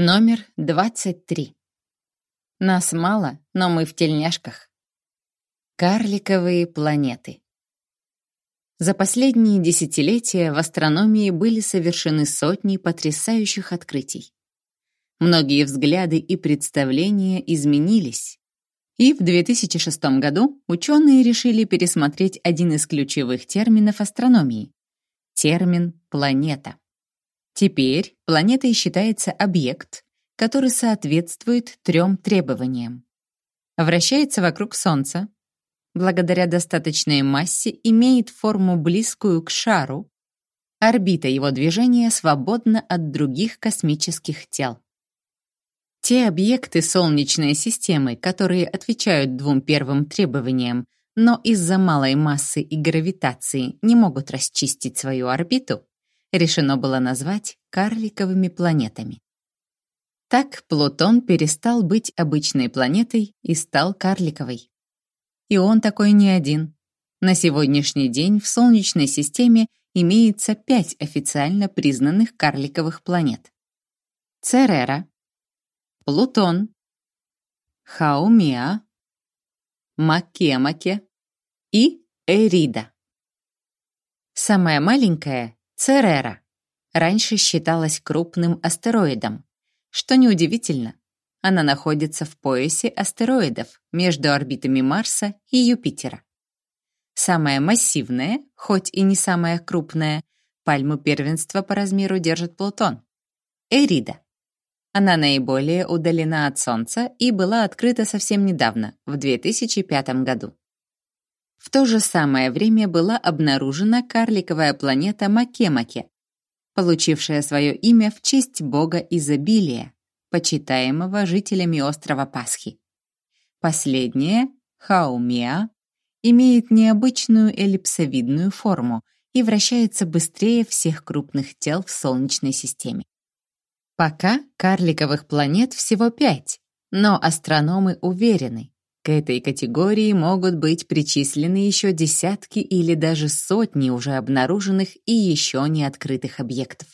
Номер 23. Нас мало, но мы в тельняшках. Карликовые планеты. За последние десятилетия в астрономии были совершены сотни потрясающих открытий. Многие взгляды и представления изменились. И в 2006 году ученые решили пересмотреть один из ключевых терминов астрономии — термин «планета». Теперь планетой считается объект, который соответствует трем требованиям. Вращается вокруг Солнца, благодаря достаточной массе имеет форму близкую к шару, орбита его движения свободна от других космических тел. Те объекты Солнечной системы, которые отвечают двум первым требованиям, но из-за малой массы и гравитации не могут расчистить свою орбиту, решено было назвать карликовыми планетами. Так Плутон перестал быть обычной планетой и стал карликовой. И он такой не один. На сегодняшний день в Солнечной системе имеется пять официально признанных карликовых планет. Церера, Плутон, Хаумеа, Макемаке и Эрида. Самая маленькая Церера раньше считалась крупным астероидом, что неудивительно. Она находится в поясе астероидов между орбитами Марса и Юпитера. Самая массивная, хоть и не самая крупная, пальму первенства по размеру держит Плутон. Эрида. Она наиболее удалена от Солнца и была открыта совсем недавно, в 2005 году. В то же самое время была обнаружена карликовая планета Макемаке, получившая свое имя в честь бога изобилия, почитаемого жителями острова Пасхи. Последняя, Хаумеа, имеет необычную эллипсовидную форму и вращается быстрее всех крупных тел в Солнечной системе. Пока карликовых планет всего пять, но астрономы уверены, к этой категории могут быть причислены еще десятки или даже сотни уже обнаруженных и еще не открытых объектов.